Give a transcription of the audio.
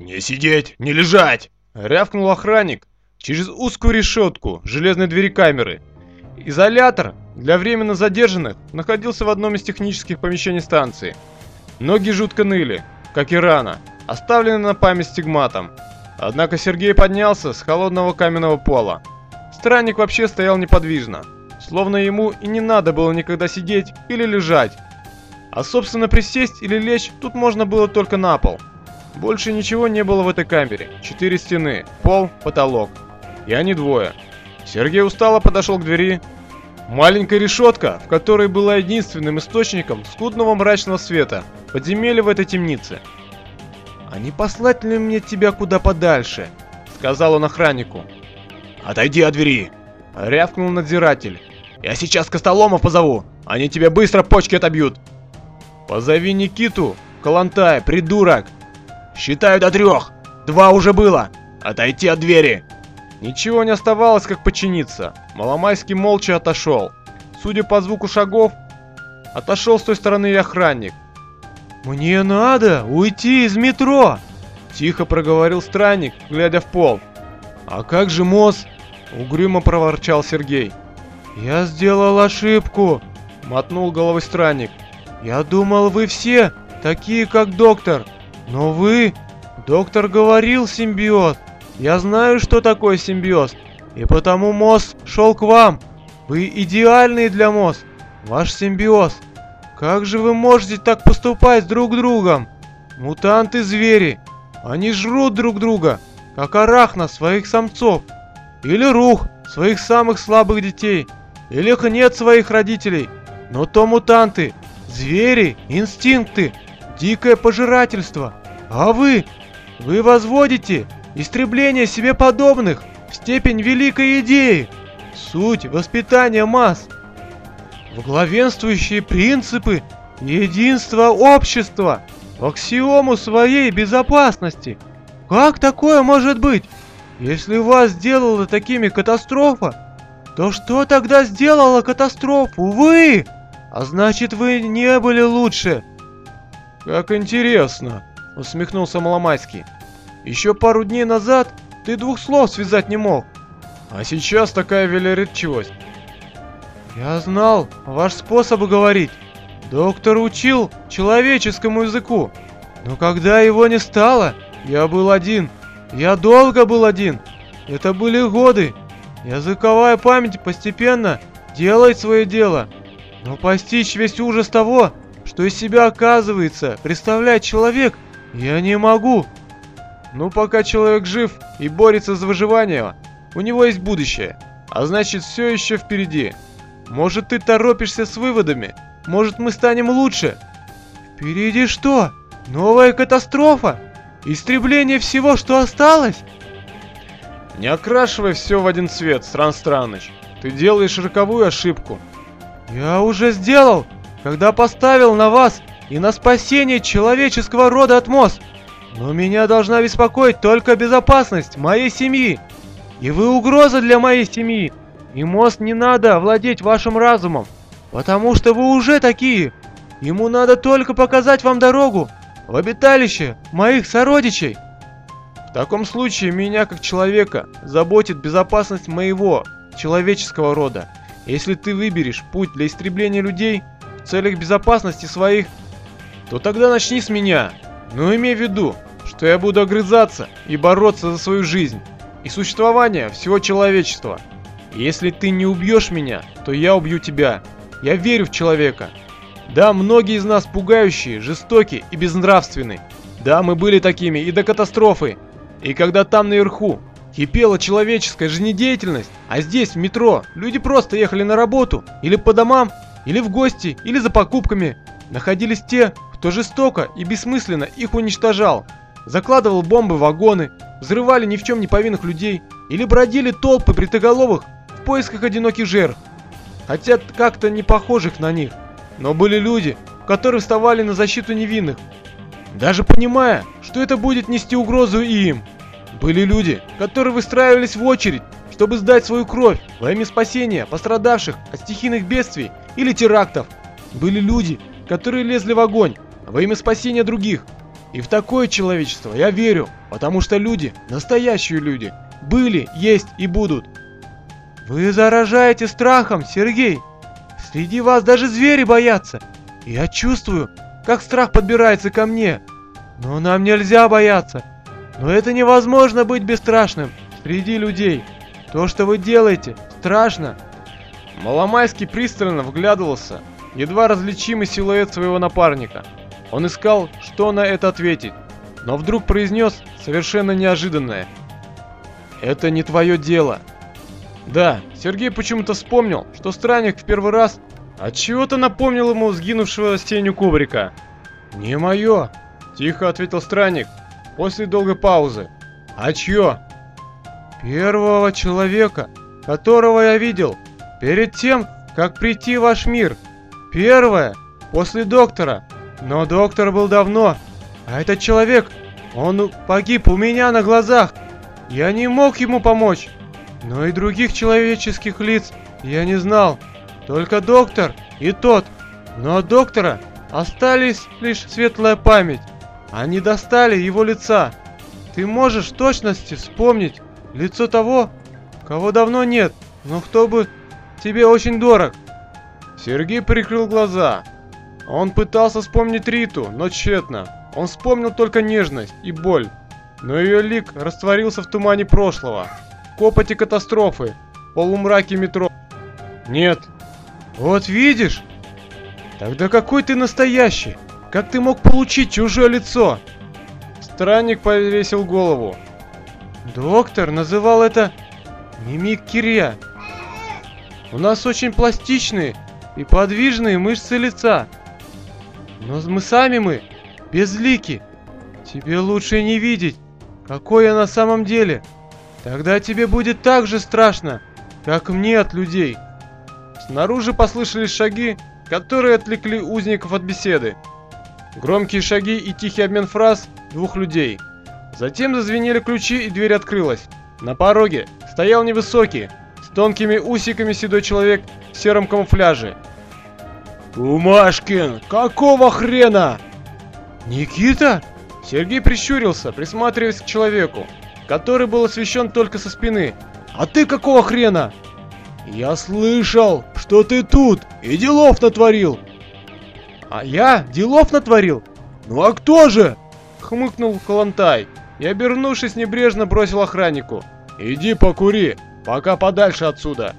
«Не сидеть, не лежать!» — рявкнул охранник через узкую решетку железной двери камеры. Изолятор для временно задержанных находился в одном из технических помещений станции. Ноги жутко ныли, как и рана, оставленный на память стигматом. Однако Сергей поднялся с холодного каменного пола. Странник вообще стоял неподвижно, словно ему и не надо было никогда сидеть или лежать. А собственно присесть или лечь тут можно было только на пол. Больше ничего не было в этой камере. Четыре стены, пол, потолок. И они двое. Сергей устало подошел к двери. Маленькая решетка, в которой была единственным источником скудного мрачного света, подземелья в этой темнице. «А не послать ли мне тебя куда подальше?» — сказал он охраннику. «Отойди от двери!» — рявкнул надзиратель. «Я сейчас Костоломов позову! Они тебе быстро почки отобьют!» «Позови Никиту, Калантай, придурок!» «Считаю до трех! Два уже было! Отойти от двери!» Ничего не оставалось, как подчиниться. Маломайский молча отошел. Судя по звуку шагов, отошел с той стороны и охранник. «Мне надо уйти из метро!» Тихо проговорил странник, глядя в пол. «А как же Мосс?» Угрюмо проворчал Сергей. «Я сделал ошибку!» Мотнул головой странник. «Я думал, вы все такие, как доктор. Но вы... Доктор говорил симбиот. Я знаю, что такое симбиоз. И потому Мосс шел к вам. Вы идеальный для Мосс. Ваш симбиоз. Как же вы можете так поступать друг с другом? Мутанты-звери. Они жрут друг друга, как арахна своих самцов. Или рух своих самых слабых детей. Или нет своих родителей. Но то мутанты. Звери, инстинкты, дикое пожирательство. А вы? Вы возводите истребление себе подобных в степень великой идеи. Суть воспитания масс в главенствующие принципы единства общества, в аксиому своей безопасности. Как такое может быть? Если вас сделала такими катастрофа, то что тогда сделала катастрофу? Вы! А значит, вы не были лучше. Как интересно, усмехнулся Маломайский. Еще пару дней назад ты двух слов связать не мог. А сейчас такая велеречивость. «Я знал ваш способ говорить. Доктор учил человеческому языку. Но когда его не стало, я был один. Я долго был один. Это были годы. Языковая память постепенно делает свое дело. Но постичь весь ужас того, что из себя оказывается, представляет человек, я не могу. Ну, пока человек жив и борется за выживание, у него есть будущее. А значит, все еще впереди. Может, ты торопишься с выводами? Может, мы станем лучше? Впереди что? Новая катастрофа? Истребление всего, что осталось? Не окрашивай все в один цвет, Стран Страныч. Ты делаешь роковую ошибку. Я уже сделал, когда поставил на вас и на спасение человеческого рода от МОЗ. Но меня должна беспокоить только безопасность моей семьи. И вы угроза для моей семьи. И мост не надо овладеть вашим разумом, потому что вы уже такие. Ему надо только показать вам дорогу в обиталище моих сородичей. В таком случае меня как человека заботит безопасность моего человеческого рода. Если ты выберешь путь для истребления людей в целях безопасности своих, то тогда начни с меня. Но имей в виду, что я буду огрызаться и бороться за свою жизнь и существование всего человечества. Если ты не убьешь меня, то я убью тебя. Я верю в человека. Да, многие из нас пугающие, жестокие и безнравственные. Да, мы были такими и до катастрофы. И когда там наверху кипела человеческая жизнедеятельность, а здесь, в метро, люди просто ехали на работу, или по домам, или в гости, или за покупками, находились те, кто жестоко и бессмысленно их уничтожал, закладывал бомбы в вагоны, взрывали ни в чем не повинных людей, или бродили толпы бритоголовых в поисках одиноких жертв, хотя как-то не похожих на них. Но были люди, которые вставали на защиту невинных, даже понимая, что это будет нести угрозу и им. Были люди, которые выстраивались в очередь, чтобы сдать свою кровь во имя спасения пострадавших от стихийных бедствий или терактов. Были люди, которые лезли в огонь во имя спасения других. И в такое человечество я верю, потому что люди, настоящие люди, были, есть и будут. Вы заражаете страхом, Сергей. Среди вас даже звери боятся. Я чувствую, как страх подбирается ко мне. Но нам нельзя бояться. Но это невозможно быть бесстрашным среди людей. То, что вы делаете, страшно. Маломайский пристально вглядывался, едва различимый силуэт своего напарника. Он искал, что на это ответить, но вдруг произнес совершенно неожиданное. «Это не твое дело». Да, Сергей почему-то вспомнил, что странник в первый раз от чего то напомнил ему сгинувшего тенью кубрика. «Не мое», — тихо ответил странник после долгой паузы. «А чье?» «Первого человека, которого я видел перед тем, как прийти в ваш мир. Первое, после доктора, но доктор был давно, а этот человек, он погиб у меня на глазах. Я не мог ему помочь. Но и других человеческих лиц я не знал. Только доктор и тот. Но от доктора остались лишь светлая память. Они достали его лица. Ты можешь в точности вспомнить лицо того, кого давно нет, но кто бы тебе очень дорог. Сергей прикрыл глаза. Он пытался вспомнить Риту, но тщетно. Он вспомнил только нежность и боль. Но ее лик растворился в тумане прошлого, копоти катастрофы, полумраке метро. Нет. Вот видишь? Тогда какой ты настоящий? Как ты мог получить чужое лицо? Странник повесил голову. Доктор называл это мимикрия. У нас очень пластичные и подвижные мышцы лица. Но мы сами мы безлики. Тебе лучше не видеть, какой я на самом деле. Тогда тебе будет так же страшно, как мне от людей. Снаружи послышались шаги, которые отвлекли узников от беседы. Громкие шаги и тихий обмен фраз двух людей. Затем зазвенели ключи и дверь открылась. На пороге стоял невысокий, с тонкими усиками седой человек в сером камуфляже. «Умашкин, какого хрена?» «Никита?» Сергей прищурился, присматриваясь к человеку, который был освещен только со спины. «А ты какого хрена?» «Я слышал, что ты тут и делов натворил!» «А я делов натворил? Ну а кто же?» Хмыкнул Калантай и, обернувшись небрежно, бросил охраннику. «Иди покури, пока подальше отсюда!»